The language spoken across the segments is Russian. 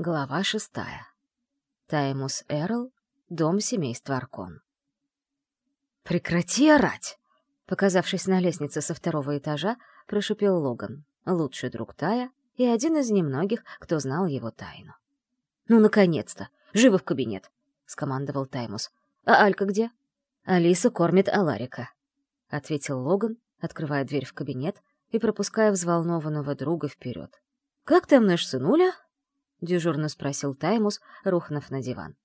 Глава шестая. Таймус Эрл, дом семейства Аркон. «Прекрати орать!» Показавшись на лестнице со второго этажа, прошипел Логан, лучший друг Тая и один из немногих, кто знал его тайну. «Ну, наконец-то! Живо в кабинет!» — скомандовал Таймус. «А Алька где?» «Алиса кормит Аларика», — ответил Логан, открывая дверь в кабинет и пропуская взволнованного друга вперед. «Как там наш сынуля?» — дежурно спросил Таймус, рухнув на диван.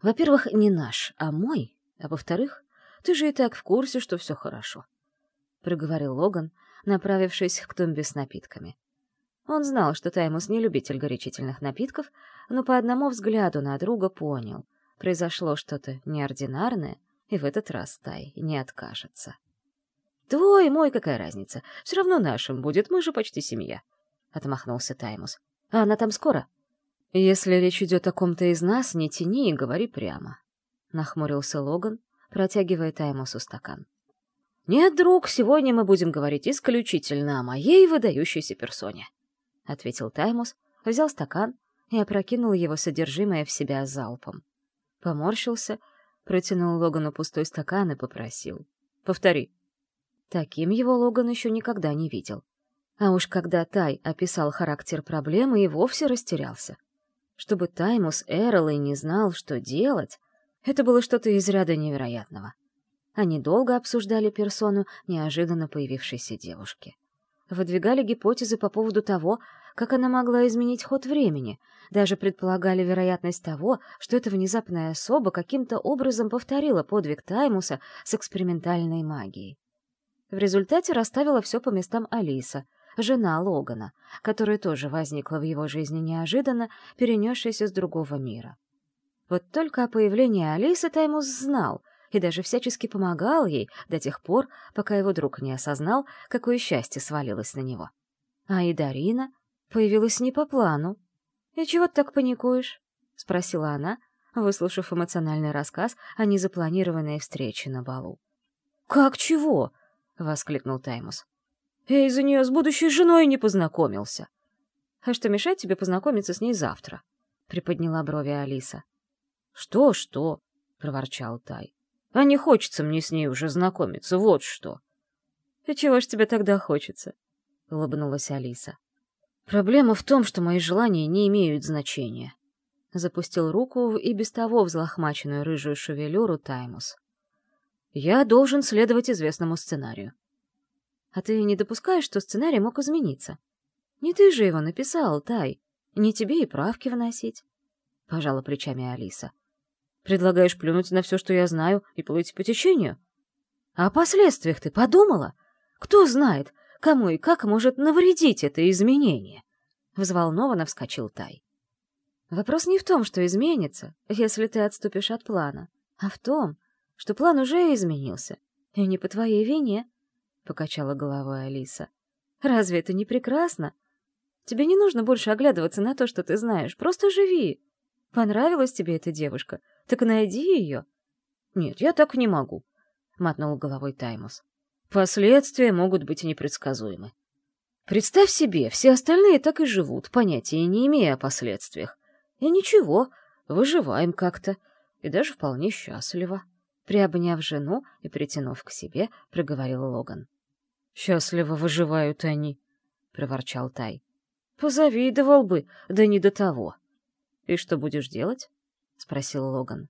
«Во-первых, не наш, а мой, а во-вторых, ты же и так в курсе, что все хорошо», — проговорил Логан, направившись к тумбе с напитками. Он знал, что Таймус не любитель горячительных напитков, но по одному взгляду на друга понял, произошло что-то неординарное, и в этот раз Тай не откажется. «Твой, мой, какая разница? Все равно нашим будет, мы же почти семья», — отмахнулся Таймус. «А она там скоро?» «Если речь идет о ком-то из нас, не тяни и говори прямо», — нахмурился Логан, протягивая Таймусу стакан. «Нет, друг, сегодня мы будем говорить исключительно о моей выдающейся персоне», — ответил Таймус, взял стакан и опрокинул его содержимое в себя залпом. Поморщился, протянул Логану пустой стакан и попросил. «Повтори». Таким его Логан еще никогда не видел. А уж когда Тай описал характер проблемы, и вовсе растерялся. Чтобы Таймус Эрл и не знал, что делать, это было что-то из ряда невероятного. Они долго обсуждали персону неожиданно появившейся девушки. Выдвигали гипотезы по поводу того, как она могла изменить ход времени, даже предполагали вероятность того, что эта внезапная особа каким-то образом повторила подвиг Таймуса с экспериментальной магией. В результате расставила все по местам Алиса, жена Логана, которая тоже возникла в его жизни неожиданно, перенесшаяся с другого мира. Вот только о появлении Алисы Таймус знал и даже всячески помогал ей до тех пор, пока его друг не осознал, какое счастье свалилось на него. А и Дарина появилась не по плану. «И чего ты так паникуешь?» — спросила она, выслушав эмоциональный рассказ о незапланированной встрече на балу. «Как чего?» — воскликнул Таймус. «Я из-за нее с будущей женой не познакомился». «А что мешает тебе познакомиться с ней завтра?» — приподняла брови Алиса. «Что-что?» — проворчал Тай. «А не хочется мне с ней уже знакомиться, вот что». «И чего ж тебе тогда хочется?» — улыбнулась Алиса. «Проблема в том, что мои желания не имеют значения». Запустил руку в и без того взлохмаченную рыжую шевелюру Таймус. Я должен следовать известному сценарию. А ты не допускаешь, что сценарий мог измениться? Не ты же его написал, Тай. Не тебе и правки вносить. Пожала плечами Алиса. Предлагаешь плюнуть на все, что я знаю, и плыть по течению? О последствиях ты подумала? Кто знает, кому и как может навредить это изменение? Взволнованно вскочил Тай. Вопрос не в том, что изменится, если ты отступишь от плана, а в том, что план уже изменился. И не по твоей вине, — покачала головой Алиса. Разве это не прекрасно? Тебе не нужно больше оглядываться на то, что ты знаешь. Просто живи. Понравилась тебе эта девушка? Так найди ее. Нет, я так не могу, — мотнул головой Таймус. Последствия могут быть непредсказуемы. Представь себе, все остальные так и живут, понятия не имея о последствиях. И ничего, выживаем как-то, и даже вполне счастливо. Приобняв жену и притянув к себе, проговорил Логан. «Счастливо выживают они», — проворчал Тай. «Позавидовал бы, да не до того». «И что будешь делать?» — спросил Логан.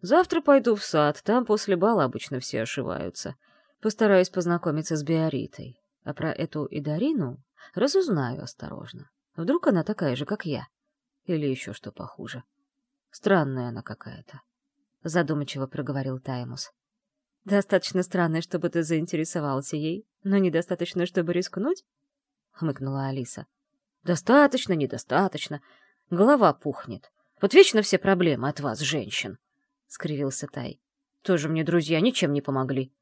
«Завтра пойду в сад, там после бала обычно все ошиваются. Постараюсь познакомиться с Биоритой. А про эту Идарину разузнаю осторожно. Вдруг она такая же, как я. Или еще что похуже. Странная она какая-то. — задумчиво проговорил Таймус. «Достаточно странно, чтобы ты заинтересовался ей, но недостаточно, чтобы рискнуть?» — хмыкнула Алиса. «Достаточно, недостаточно. Голова пухнет. Вот вечно все проблемы от вас, женщин!» — скривился Тай. «Тоже мне друзья ничем не помогли.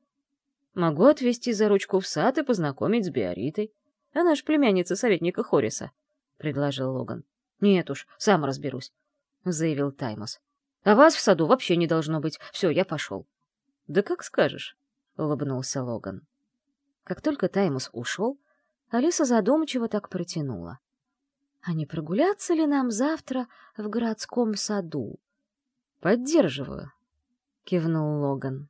Могу отвезти за ручку в сад и познакомить с Биоритой. Она ж племянница советника Хориса», — предложил Логан. «Нет уж, сам разберусь», — заявил Таймус. А вас в саду вообще не должно быть. Все, я пошел. — Да как скажешь, — улыбнулся Логан. Как только Таймус ушел, Алиса задумчиво так протянула. А не прогуляться ли нам завтра в городском саду? Поддерживаю, кивнул Логан.